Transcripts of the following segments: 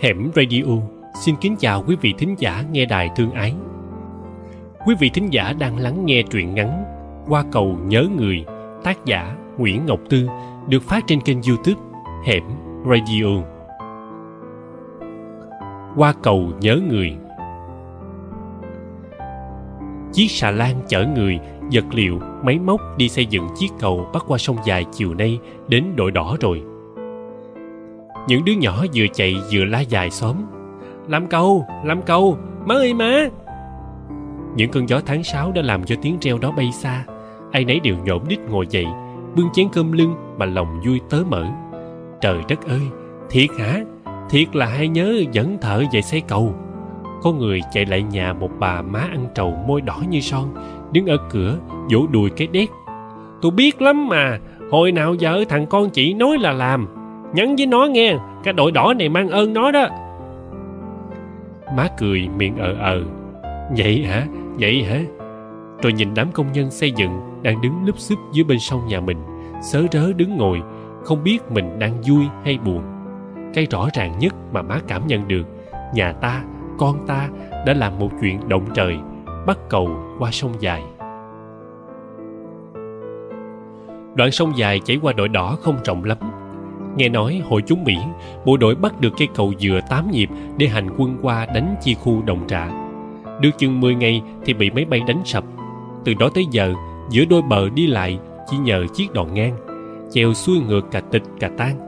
Hẻm Radio xin kính chào quý vị thính giả nghe đài thương ái. Quý vị thính giả đang lắng nghe truyện ngắn Qua cầu nhớ người, tác giả Nguyễn Ngọc Tư được phát trên kênh YouTube Hẻm Radio. Qua cầu nhớ người. Chiếc xà lan chở người, vật liệu, máy móc đi xây dựng chiếc cầu bắc qua sông dài chiều nay đến đội đỏ rồi những đứa nhỏ vừa chạy vừa la dài xóm. Làm cầu làm cầu, má ơi má. Những cơn gió tháng sáu đã làm cho tiếng reo đó bay xa. Ai nấy đều nhổm đít ngồi dậy, bưng chén cơm lưng mà lòng vui tớ mở trời đất ơi, thiệt hả? Thiệt là hay nhớ dẫn thợ về xây cầu. Có người chạy lại nhà một bà má ăn trầu môi đỏ như son, đứng ở cửa, vỗ đùi cái đét. Tôi biết lắm mà, hồi nào giờ thằng con chỉ nói là làm nhắn với nó nghe, cái đội đỏ này mang ơn nó đó. Má cười miệng ờ ờ. Vậy hả? Vậy hả? Rồi nhìn đám công nhân xây dựng đang đứng lúp xúp dưới bên sông nhà mình, sớ rớ đứng ngồi, không biết mình đang vui hay buồn. Cái rõ ràng nhất mà má cảm nhận được, nhà ta, con ta đã làm một chuyện động trời, bắt cầu qua sông dài. Đoạn sông dài chảy qua đội đỏ không rộng lắm. Nghe nói hội chúng Mỹ, bộ đội bắt được cây cầu dừa tám nhịp để hành quân qua đánh chi khu đồng trạ. Được chừng 10 ngày thì bị máy bay đánh sập. Từ đó tới giờ, giữa đôi bờ đi lại chỉ nhờ chiếc đò ngang, chèo xuôi ngược cả tịch cả tan.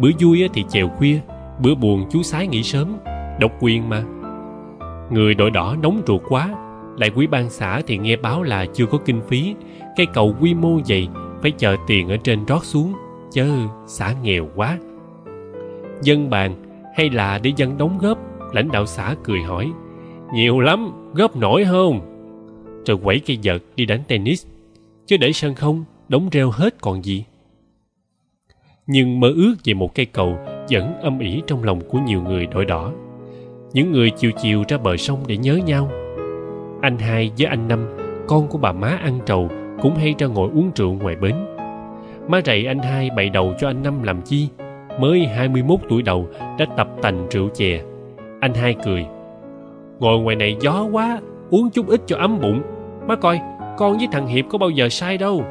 Bữa vui thì chèo khuya, bữa buồn chú sái nghỉ sớm, độc quyền mà. Người đội đỏ nóng ruột quá, lại quý ban xã thì nghe báo là chưa có kinh phí, cây cầu quy mô vậy phải chờ tiền ở trên rót xuống chớ xã nghèo quá. Dân bàn hay là để dân đóng góp, lãnh đạo xã cười hỏi, nhiều lắm, góp nổi không? Rồi quẩy cây vợt đi đánh tennis, chứ để sân không đóng rêu hết còn gì. Nhưng mơ ước về một cây cầu vẫn âm ỉ trong lòng của nhiều người đội đỏ. Những người chiều chiều ra bờ sông để nhớ nhau. Anh hai với anh năm, con của bà má ăn trầu cũng hay ra ngồi uống rượu ngoài bến má rầy anh hai bày đầu cho anh năm làm chi? Mới hai mươi 21 tuổi đầu đã tập tành rượu chè. Anh hai cười. Ngồi ngoài này gió quá, uống chút ít cho ấm bụng. Má coi, con với thằng hiệp có bao giờ sai đâu.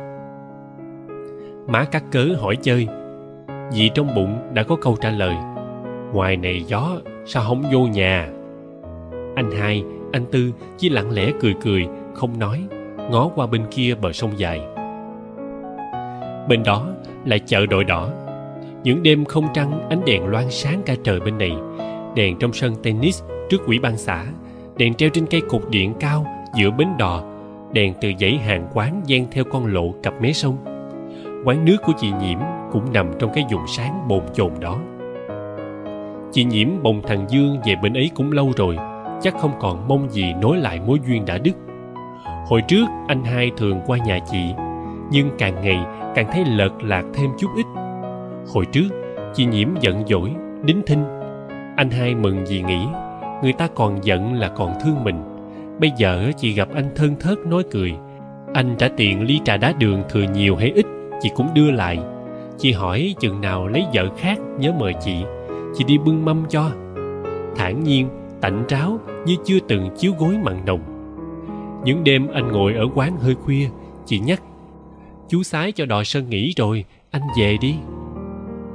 Má cắt cớ hỏi chơi. Vì trong bụng đã có câu trả lời. Ngoài này gió, sao không vô nhà? Anh hai, anh tư chỉ lặng lẽ cười cười, không nói. Ngó qua bên kia bờ sông dài bên đó là chợ đội đỏ. Những đêm không trăng, ánh đèn loan sáng cả trời bên này. Đèn trong sân tennis trước quỹ ban xã. Đèn treo trên cây cột điện cao giữa bến đò. Đèn từ dãy hàng quán gian theo con lộ cặp mé sông. Quán nước của chị nhiễm cũng nằm trong cái vùng sáng bồn chồn đó. Chị nhiễm bồng thằng dương về bên ấy cũng lâu rồi, chắc không còn mong gì nối lại mối duyên đã đứt. Hồi trước anh hai thường qua nhà chị, nhưng càng ngày càng thấy lợt lạc thêm chút ít. Hồi trước, chị nhiễm giận dỗi, đính thinh. Anh hai mừng vì nghĩ, người ta còn giận là còn thương mình. Bây giờ chị gặp anh thân thớt nói cười. Anh trả tiền ly trà đá đường thừa nhiều hay ít, chị cũng đưa lại. Chị hỏi chừng nào lấy vợ khác, nhớ mời chị. Chị đi bưng mâm cho. Thản nhiên, tạnh tráo như chưa từng chiếu gối mặn nồng. Những đêm anh ngồi ở quán hơi khuya, chị nhắc chú sái cho đòi sơn nghỉ rồi, anh về đi.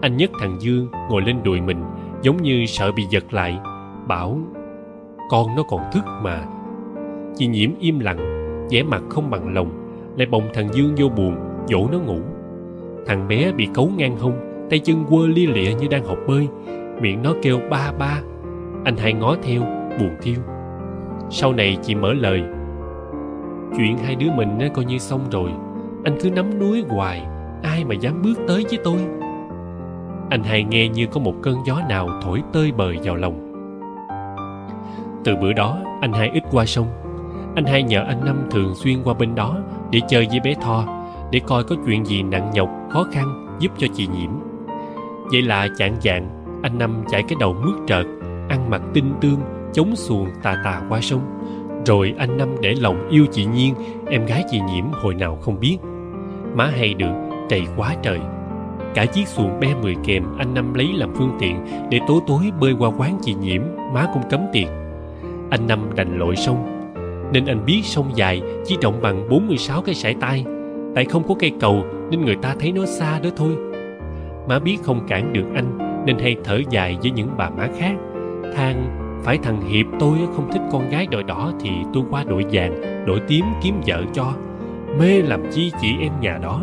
Anh nhấc thằng dương ngồi lên đùi mình, giống như sợ bị giật lại, bảo, con nó còn thức mà. Chị nhiễm im lặng, vẻ mặt không bằng lòng, lại bồng thằng dương vô buồn, dỗ nó ngủ. Thằng bé bị cấu ngang hông, tay chân quơ lia lịa như đang học bơi, miệng nó kêu ba ba. Anh hai ngó theo, buồn thiêu. Sau này chị mở lời, chuyện hai đứa mình coi như xong rồi anh cứ nắm núi hoài, ai mà dám bước tới với tôi? Anh hai nghe như có một cơn gió nào thổi tơi bời vào lòng. Từ bữa đó, anh hai ít qua sông. Anh hai nhờ anh năm thường xuyên qua bên đó để chơi với bé tho, để coi có chuyện gì nặng nhọc, khó khăn giúp cho chị nhiễm. Vậy là chạng dạng anh năm chạy cái đầu mướt trợt, ăn mặc tinh tương chống xuồng tà tà qua sông. Rồi anh năm để lòng yêu chị nhiên, em gái chị nhiễm hồi nào không biết má hay được chạy quá trời cả chiếc xuồng be mười kèm anh Năm lấy làm phương tiện để tối tối bơi qua quán chị Nhiễm, má cũng cấm tiền. Anh Năm đành lội sông, nên anh biết sông dài chỉ rộng bằng 46 cái sải tay. Tại không có cây cầu nên người ta thấy nó xa đó thôi. Má biết không cản được anh nên hay thở dài với những bà má khác. than phải thằng Hiệp tôi không thích con gái đội đỏ thì tôi qua đội vàng, đội tím kiếm vợ cho. Mê làm chi chị em nhà đó.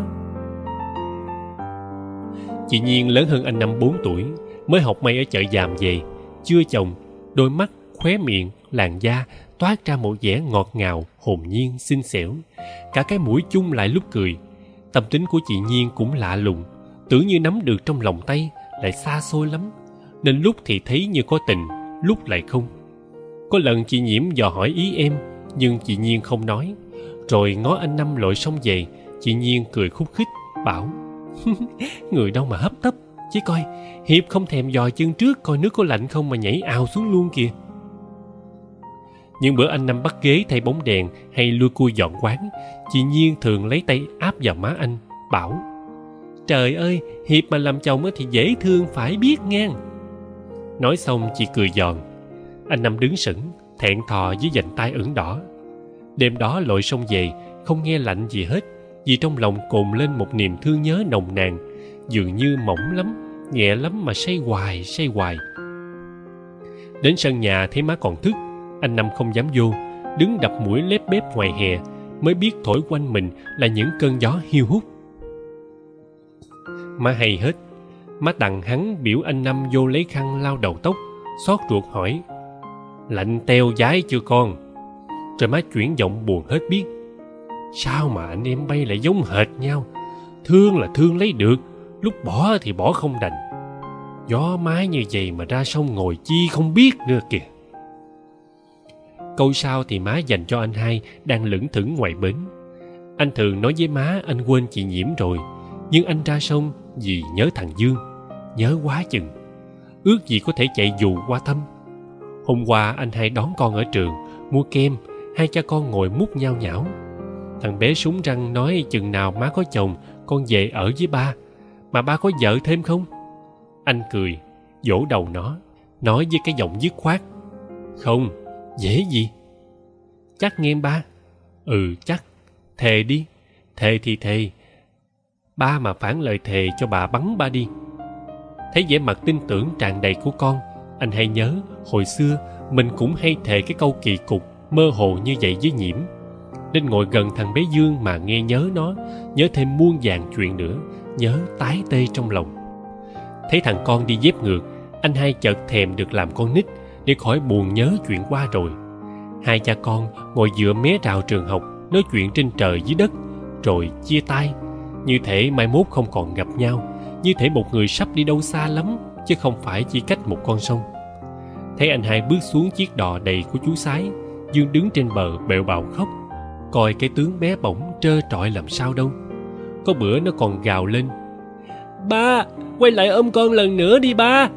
Chị Nhiên lớn hơn anh năm bốn tuổi, mới học may ở chợ giàm về, chưa chồng, đôi mắt, khóe miệng, làn da toát ra một vẻ ngọt ngào, hồn nhiên, xinh xẻo. Cả cái mũi chung lại lúc cười. Tâm tính của chị Nhiên cũng lạ lùng, tưởng như nắm được trong lòng tay, lại xa xôi lắm. Nên lúc thì thấy như có tình, lúc lại không. Có lần chị Nhiễm dò hỏi ý em, nhưng chị Nhiên không nói. Rồi ngó anh Năm lội sông về, chị Nhiên cười khúc khích, bảo Người đâu mà hấp tấp, chỉ coi, Hiệp không thèm dò chân trước coi nước có lạnh không mà nhảy ào xuống luôn kìa. Những bữa anh Năm bắt ghế thay bóng đèn hay lui cui dọn quán, chị Nhiên thường lấy tay áp vào má anh, bảo Trời ơi, Hiệp mà làm chồng thì dễ thương phải biết ngang. Nói xong chị cười giòn. Anh Năm đứng sững, thẹn thò dưới vành tay ửng đỏ. Đêm đó lội sông về, không nghe lạnh gì hết, vì trong lòng cồn lên một niềm thương nhớ nồng nàn, dường như mỏng lắm, nhẹ lắm mà say hoài, say hoài. Đến sân nhà thấy má còn thức, anh Năm không dám vô, đứng đập mũi lép bếp ngoài hè, mới biết thổi quanh mình là những cơn gió hiu hút. Má hay hết, má tặng hắn biểu anh Năm vô lấy khăn lau đầu tóc, xót ruột hỏi, lạnh teo dái chưa con? Rồi má chuyển giọng buồn hết biết, sao mà anh em bay lại giống hệt nhau? Thương là thương lấy được, lúc bỏ thì bỏ không đành. Gió mái như vậy mà ra sông ngồi chi không biết nữa kìa. Câu sau thì má dành cho anh hai đang lững thững ngoài bến. Anh thường nói với má anh quên chị nhiễm rồi, nhưng anh ra sông vì nhớ thằng Dương, nhớ quá chừng. Ước gì có thể chạy dù qua thăm. Hôm qua anh hai đón con ở trường, mua kem, hai cha con ngồi mút nhau nhão. Thằng bé súng răng nói chừng nào má có chồng, con về ở với ba. Mà ba có vợ thêm không? Anh cười, vỗ đầu nó, nói với cái giọng dứt khoát. Không, Dễ gì? Chắc nghe ba. Ừ chắc. Thề đi. Thề thì thề. Ba mà phản lời thề cho bà bắn ba đi. Thấy vẻ mặt tin tưởng tràn đầy của con, anh hay nhớ hồi xưa mình cũng hay thề cái câu kỳ cục mơ hồ như vậy với nhiễm. Nên ngồi gần thằng bé dương mà nghe nhớ nó, nhớ thêm muôn vàng chuyện nữa, nhớ tái tê trong lòng. Thấy thằng con đi dép ngược, anh hai chợt thèm được làm con nít để khỏi buồn nhớ chuyện qua rồi. Hai cha con ngồi dựa mé rào trường học, nói chuyện trên trời dưới đất, rồi chia tay. Như thể mai mốt không còn gặp nhau, như thể một người sắp đi đâu xa lắm, chứ không phải chỉ cách một con sông. Thấy anh hai bước xuống chiếc đò đầy của chú sái dương đứng trên bờ bẹo bào khóc. Coi cái tướng bé bỏng trơ trọi làm sao đâu. Có bữa nó còn gào lên. Ba, quay lại ôm con lần nữa đi ba.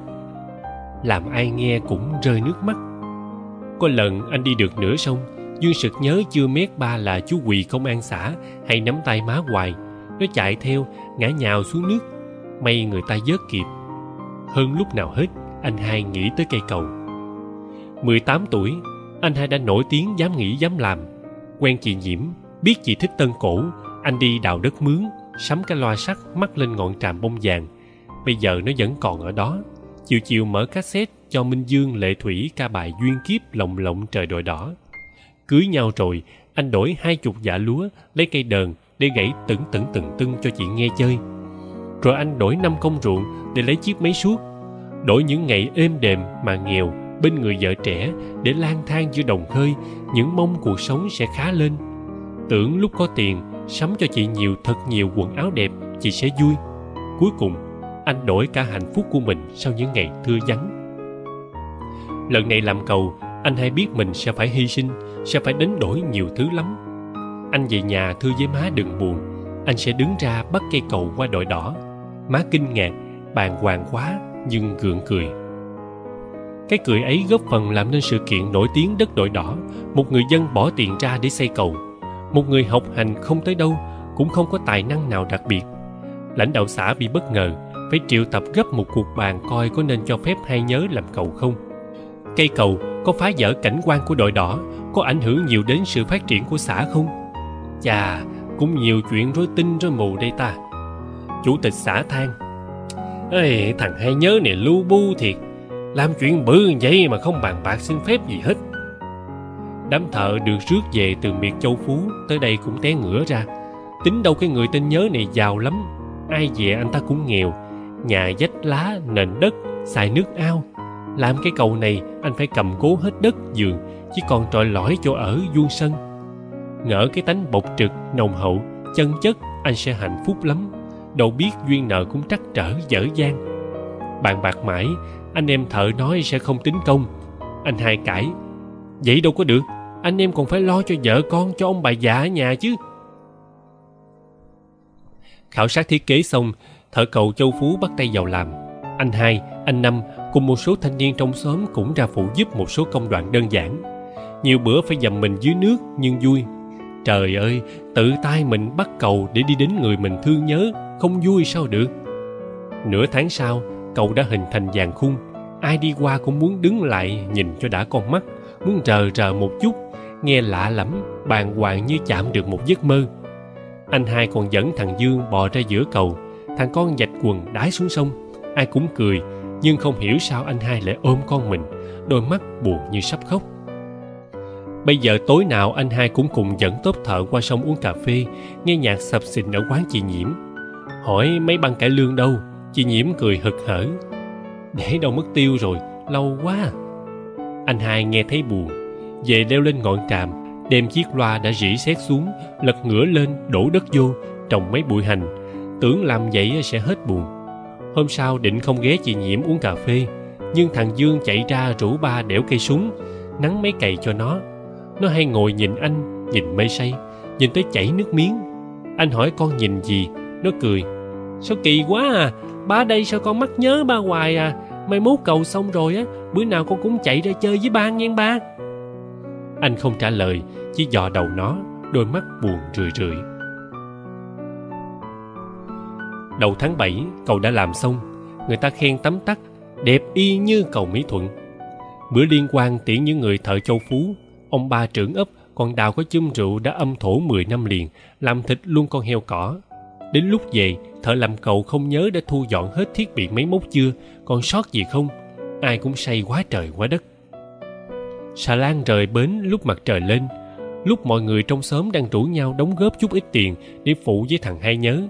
Làm ai nghe cũng rơi nước mắt. Có lần anh đi được nửa sông, dương sực nhớ chưa mét ba là chú quỳ công an xã hay nắm tay má hoài. Nó chạy theo, ngã nhào xuống nước. May người ta vớt kịp. Hơn lúc nào hết, anh hai nghĩ tới cây cầu. 18 tuổi anh hai đã nổi tiếng dám nghĩ, dám làm. Quen chị nhiễm, biết chị thích tân cổ. Anh đi đào đất mướn, sắm cái loa sắt, mắc lên ngọn tràm bông vàng. Bây giờ nó vẫn còn ở đó. Chiều chiều mở cassette cho minh dương, lệ thủy, ca bài duyên kiếp lồng lộng, trời đồi đỏ. Cưới nhau rồi, anh đổi hai chục dạ lúa, lấy cây đờn để gãy tửng tửng từng tưng cho chị nghe chơi. Rồi anh đổi năm công ruộng để lấy chiếc máy suốt. Đổi những ngày êm đềm mà nghèo bên người vợ trẻ để lang thang giữa đồng khơi, những mong cuộc sống sẽ khá lên. Tưởng lúc có tiền, sắm cho chị nhiều thật nhiều quần áo đẹp, chị sẽ vui. Cuối cùng, anh đổi cả hạnh phúc của mình sau những ngày thưa vắng. Lần này làm cầu, anh hay biết mình sẽ phải hy sinh, sẽ phải đánh đổi nhiều thứ lắm. Anh về nhà thưa với má đừng buồn, anh sẽ đứng ra bắt cây cầu qua đội đỏ. Má kinh ngạc, bàng hoàng quá, nhưng gượng cười cái cười ấy góp phần làm nên sự kiện nổi tiếng đất đội đỏ. Một người dân bỏ tiền ra để xây cầu. Một người học hành không tới đâu cũng không có tài năng nào đặc biệt. Lãnh đạo xã bị bất ngờ phải triệu tập gấp một cuộc bàn coi có nên cho phép hai nhớ làm cầu không. Cây cầu có phá vỡ cảnh quan của đội đỏ có ảnh hưởng nhiều đến sự phát triển của xã không? Chà cũng nhiều chuyện rối tinh rối mù đây ta. Chủ tịch xã than Ê, thằng hai nhớ này lưu bu thiệt làm chuyện bự vậy mà không bàn bạc xin phép gì hết. Đám thợ được rước về từ miệt châu phú, tới đây cũng té ngửa ra. Tính đâu cái người tên nhớ này giàu lắm. Ai về anh ta cũng nghèo. Nhà dách lá, nền đất, xài nước ao. Làm cái cầu này, anh phải cầm cố hết đất giường chỉ còn trọi lõi chỗ ở vuông sân. Ngỡ cái tánh bộc trực, nồng hậu, chân chất, anh sẽ hạnh phúc lắm. Đâu biết duyên nợ cũng trắc trở dở dang. Bàn bạc mãi anh em thợ nói sẽ không tính công. Anh hai cãi, vậy đâu có được, anh em còn phải lo cho vợ con, cho ông bà già ở nhà chứ. Khảo sát thiết kế xong, thợ cầu châu phú bắt tay vào làm. Anh hai, anh năm cùng một số thanh niên trong xóm cũng ra phụ giúp một số công đoạn đơn giản. Nhiều bữa phải dầm mình dưới nước nhưng vui. Trời ơi, tự tay mình bắt cầu để đi đến người mình thương nhớ, không vui sao được. Nửa tháng sau, cầu đã hình thành vàng khung ai đi qua cũng muốn đứng lại nhìn cho đã con mắt, muốn rờ rờ một chút, nghe lạ lắm bàng hoàng như chạm được một giấc mơ. Anh hai còn dẫn thằng dương bò ra giữa cầu, thằng con dạch quần đái xuống sông. Ai cũng cười, nhưng không hiểu sao anh hai lại ôm con mình, đôi mắt buồn như sắp khóc. Bây giờ tối nào anh hai cũng cùng dẫn tốp thợ qua sông uống cà phê, nghe nhạc sập sình ở quán chị nhiễm. Hỏi mấy băng cải lương đâu, chị nhiễm cười hực hở để đâu mất tiêu rồi, lâu quá à. anh hai nghe thấy buồn, về leo lên ngọn tràm, đem chiếc loa đã rỉ sét xuống, lật ngửa lên, đổ đất vô, trồng mấy bụi hành. Tưởng làm vậy sẽ hết buồn. Hôm sau định không ghé chị nhiễm uống cà phê, nhưng thằng dương chạy ra rủ ba đẽo cây súng, nắng mấy cày cho nó. Nó hay ngồi nhìn anh, nhìn mây say, nhìn tới chảy nước miếng. Anh hỏi con nhìn gì, nó cười. Sao kỳ quá à ba đây sao con mắc nhớ ba hoài à? Mai mốt cầu xong rồi á, bữa nào con cũng chạy ra chơi với ba nghe ba. Anh không trả lời, chỉ dò đầu nó, đôi mắt buồn rười rượi. Đầu tháng bảy cầu đã làm xong. Người ta khen tấm tắc, đẹp y như cầu mỹ thuận. Bữa liên quan tiễn những người thợ châu phú, ông ba trưởng ấp còn đào có chum rượu đã âm thổ mười năm liền, làm thịt luôn con heo cỏ đến lúc về, thợ làm cầu không nhớ đã thu dọn hết thiết bị máy móc chưa, còn sót gì không? Ai cũng say quá trời quá đất. Xà lan rời bến lúc mặt trời lên, lúc mọi người trong xóm đang rủ nhau đóng góp chút ít tiền để phụ với thằng hai nhớ.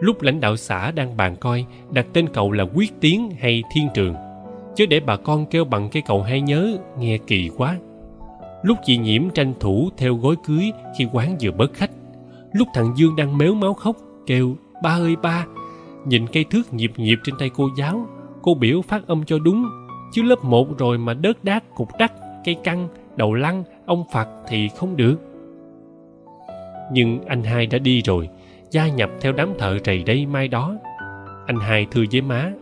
Lúc lãnh đạo xã đang bàn coi, đặt tên cầu là quyết tiến hay thiên trường. Chứ để bà con kêu bằng cái cầu hai nhớ, nghe kỳ quá. Lúc chị nhiễm tranh thủ theo gối cưới khi quán vừa bớt khách. Lúc thằng dương đang mếu máu khóc kêu, ba ơi, ba. Nhìn cây thước nhịp nhịp trên tay cô giáo, cô biểu phát âm cho đúng. Chứ lớp một rồi mà đớt đát, cục đắc, cây căng, đầu lăn ông phật thì không được. Nhưng anh hai đã đi rồi, gia nhập theo đám thợ rầy đây mai đó. Anh hai thưa với má,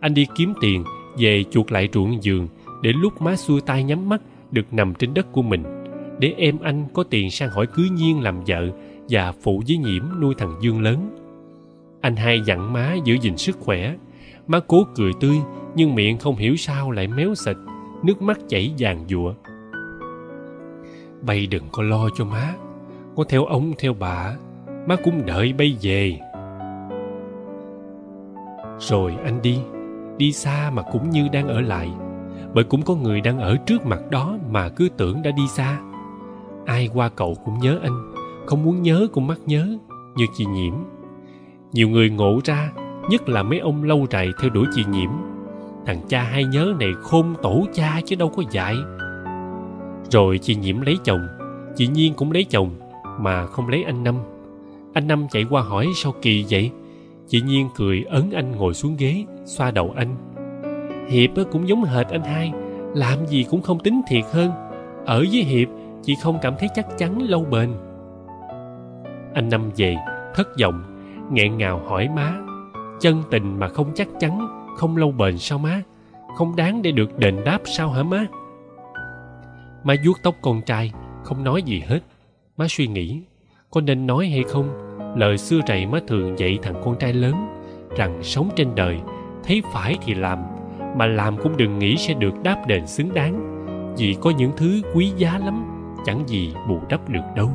anh đi kiếm tiền, về chuột lại ruộng giường, để lúc má xuôi tay nhắm mắt, được nằm trên đất của mình. Để em anh có tiền sang hỏi cưới nhiên làm vợ và phụ với nhiễm nuôi thằng dương lớn. Anh hai dặn má giữ gìn sức khỏe. Má cố cười tươi nhưng miệng không hiểu sao lại méo sệt, nước mắt chảy vàng giụa. Bay đừng có lo cho má có theo ông theo bà má cũng đợi bay về. Rồi anh đi đi xa mà cũng như đang ở lại bởi cũng có người đang ở trước mặt đó mà cứ tưởng đã đi xa. Ai qua cậu cũng nhớ anh không muốn nhớ cũng mắc nhớ, như chị nhiễm. Nhiều người ngộ ra, nhất là mấy ông lâu rày theo đuổi chị nhiễm. Thằng cha hay nhớ này khôn tổ cha chứ đâu có dạy. Rồi chị nhiễm lấy chồng, chị nhiên cũng lấy chồng, mà không lấy anh năm. Anh năm chạy qua hỏi sao kỳ vậy? Chị nhiên cười ấn anh ngồi xuống ghế, xoa đầu anh. Hiệp cũng giống hệt anh hai, làm gì cũng không tính thiệt hơn. Ở với hiệp, chị không cảm thấy chắc chắn lâu bền anh năm về, thất vọng, nghẹn ngào hỏi má. Chân tình mà không chắc chắn, không lâu bền sao má? Không đáng để được đền đáp sao hả má? Má vuốt tóc con trai, không nói gì hết. Má suy nghĩ, có nên nói hay không? Lời xưa rầy má thường dạy thằng con trai lớn rằng sống trên đời, thấy phải thì làm, mà làm cũng đừng nghĩ sẽ được đáp đền xứng đáng. Vì có những thứ quý giá lắm, chẳng gì bù đắp được đâu.